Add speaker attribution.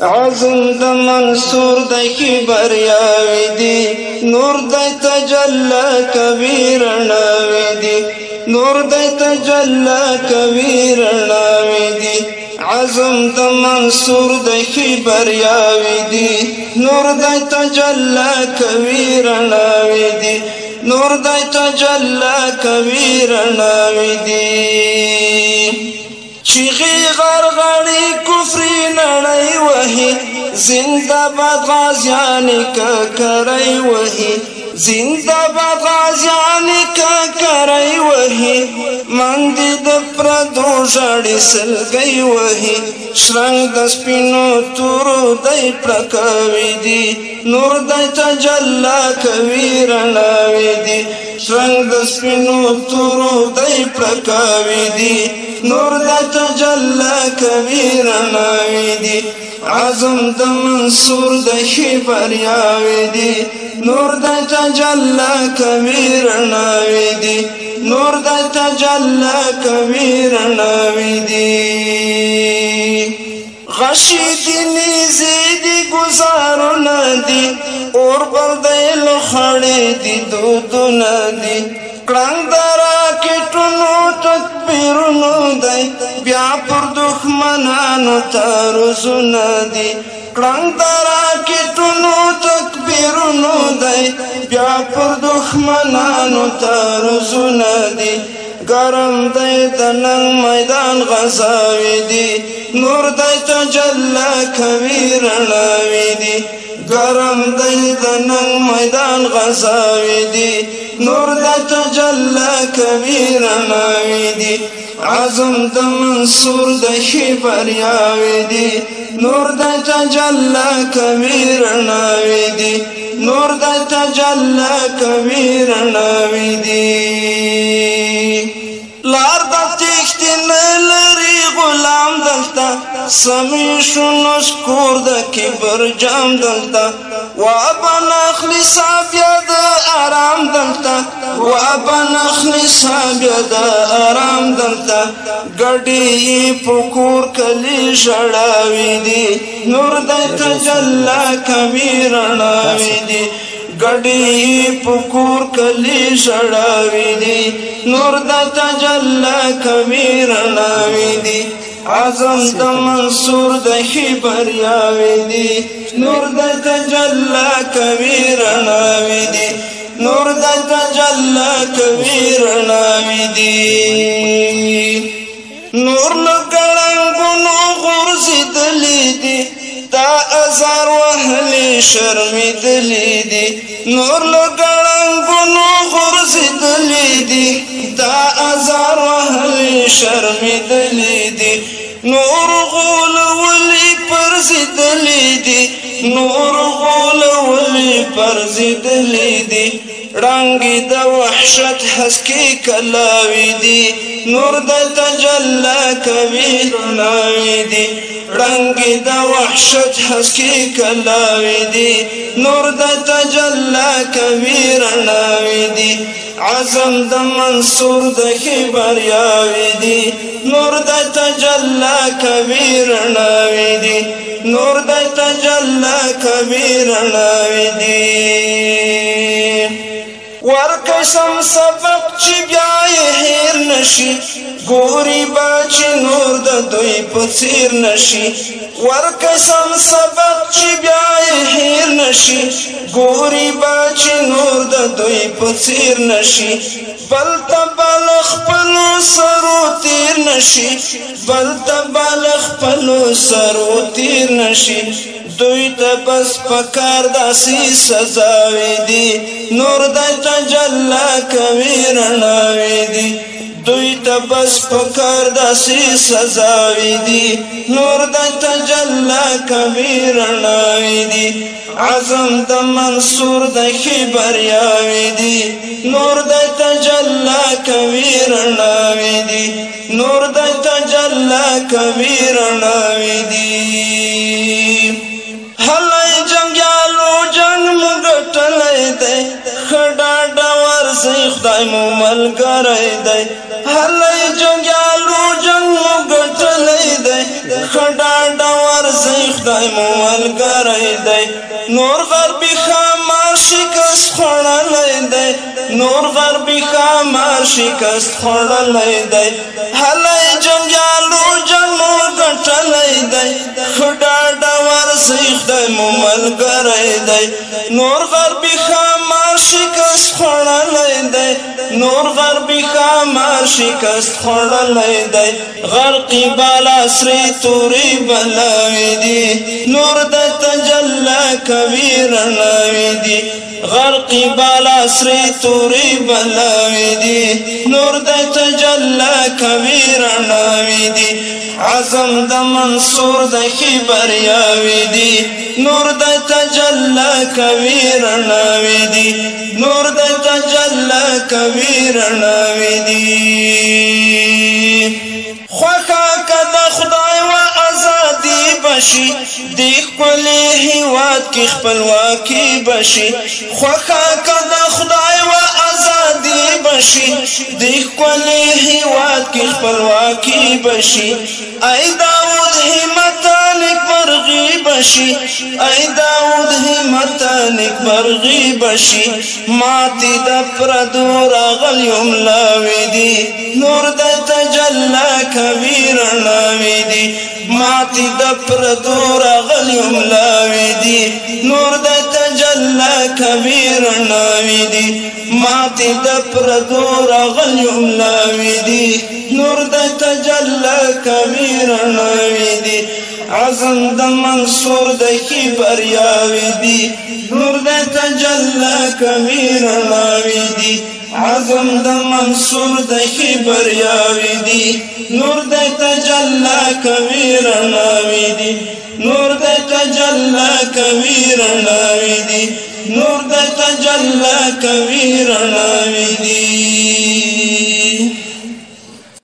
Speaker 1: عزم د منصور د کی بریاوی دی نور د تجلا کبیر ناوی دی نور د تجلا کبیر ناوی دی عزم د منصور د کی بریاوی دی نور د تجلا کبیر ناوی دی نور د تجلا کبیر ناوی دی چیغی غرغړی کفری نړۍ وهي زنده باد غازیان ککرای وهي زنده باد غازیان ککرای وهي من دې د پردو ژړې سلګي وهي شرنګ د سپینو تورو دای پرکوي دي نور دای تجلا کوي رڼاوي دي شرنګ د سپینو تورو دای پرکوي دي نور د تجلا کوي رڼاوي دي عزم د منصور د شي بریاوي دي نور د تجلا کوي رڼاوي دي نور د تجلا کوي رڼاوي دي غشی دینی زیدی گزارو ندی اور پر دیل خڑی دی دودو ندی کړنګ درا کټونو تکبیرونو دی بیا پر دښمنانو ترسونه دی کړنګ درا کټونو تکبیرونو دی بیا پر دښمنانو ترسونه دی ګرم دی د نن میدان غزاوی دی نور دی تجلا کوي رڼاوی دی گرم دی د نن میدان غزاوی دی نور د تجلا کبیر ناوی دی عزم د منصور د شی بریاوی دی نور د تجلا کبیر ناوی دی نور د تجلا کبیر ناوی دی لار د تخت نه لري غلام دلته سمې شون شکور د کبر جام دلتا وا بن اخلص بیا د آرام دلتا وا بن اخلص بیا د آرام دلتا ګډي پکور کلی شړاوي دي نور د تجلا کمیرناوي دي ګډي پکور کلی شړاوي دي نور د تجلا کمیرناوي دي عزم د منصور د خبریا ودی نور د تجلا کبیر ناوی دی نور د تجلا کبیر ناوی دی نور لګلنګونو غرزدلی دی دا ازار وهلی شرمدلی دی نور لګلنګونو غرزدلی دی دا ازار شرمېدلې دي نور غولولې پرزېدلې دي نور غولولې پرزېدلې دي رنگی د وحشت حسکی کلاوی دی نور د تجلا کوي رناوی دی رنگی د وحشت حسکی کلاوی دی نور د تجلا کوي رناوی دی عزم د منصور د خبریاوی دی نور د تجلا کبیر ناوی دی نور د تجلا کبیر ناوی دی ورکشم سبق چې بیا هیر نشي ګوري باچ نور د دوی پسیر نشي ورکشم سبق چې بیا هیر نشي ګوري باچ نور دوی پسیر نشي بل تبل خپل سرو تیر نشي بل تبل خپل سرو تیر نشي دوی ته بس پکار داسي سزا وي دي نور د تجلا کوي رڼا وي دي دوی ته بس پکار داسې سزاوي دي نور د تجلا کوي رڼاوي دي عزم د منصور د خبریاوي دي نور د تجلا کوي رڼاوي دي نور د تجلا کوي رڼاوي دي خدای مو ملګری دی هلی جنګیالو جنګ مو ګټلی دی ښه ډاډه ورځئ خدای مو ملګری دی نور غربي ښامار شکست خوړلی دی نور غربي خامار شکست خړلې دی هلې جنجالو جنو ګټلې دی خډاډا ورسېخ دی مملګرې دی نور غربي خامار شکست خړلې دی نور غربي خامار شکست خړلې دی غرقي بالا سري توري بلوي دي نور د تجلى کوي رڼا دي غرقي بالا سري توري نوري بلاوي دي نور د تجلا کوي رڼاوي دي عزم د منصور د خبریاوي دي نور د تجلا کوي رڼاوي دي نور د تجلا کوي رڼاوي دي خوخه کده خدای و بشي د خپل هیواد کې خپلواکي بشي خوخه کده خدای و ازادي بشي د خپل هیواد کې خپلواکي بشي اې داود همت بشي اي داود همت نیک برغي بشي ماتي د پردو راغل يم لاوي دي نور د تجلا کوي رڼاوي دي ماتي د پردو راغل يم لاوي دي نور د تجلا کوي رڼاوي دي ماتي د پردو راغل يم لاوي دي نور د تجلا کوي رڼاوي عزم د منصور د کی بریاوی دی نور د تجلا کمیر ناوی دی عزم د منصور د کی بریاوی دی نور د تجلا کمیر ناوی دی نور د تجلا کمیر ناوی دی نور د تجلا کمیر ناوی دی